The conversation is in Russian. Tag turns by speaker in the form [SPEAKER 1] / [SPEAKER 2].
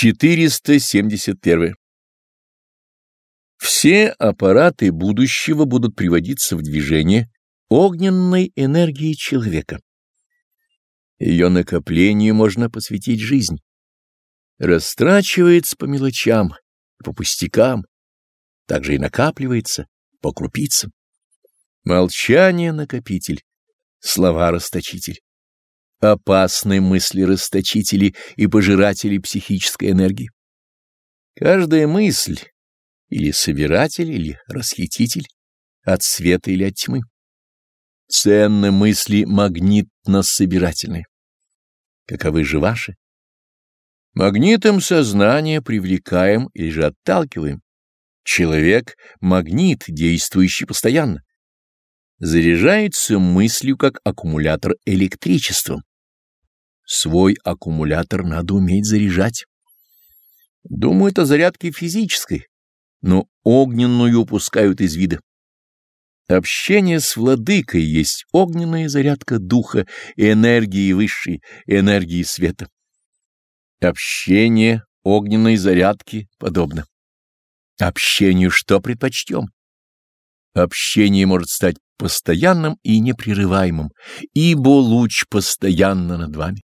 [SPEAKER 1] 471. Все аппараты будущего будут приводиться в движение огненной энергией человека. Ее накоплению можно посвятить жизнь. Растрачивается по мелочам, по пустякам, также и накапливается по крупицам. Молчание — накопитель, слова — расточитель. Опасны мысли расточители и пожиратели психической энергии. Каждая мысль или собиратель, или расхититель, от света или от тьмы. Ценны мысли магнитно-собирательные. Каковы же ваши? Магнитом сознания привлекаем или же отталкиваем. Человек — магнит, действующий постоянно. Заряжается мыслью как аккумулятор электричеством. Свой аккумулятор надо уметь заряжать. Думают о зарядке физической, но огненную упускают из вида. Общение с владыкой есть огненная зарядка духа энергии высшей, энергии света. Общение огненной зарядки подобно. Общению что предпочтем? Общение может стать постоянным и непрерываемым, ибо луч постоянно над вами.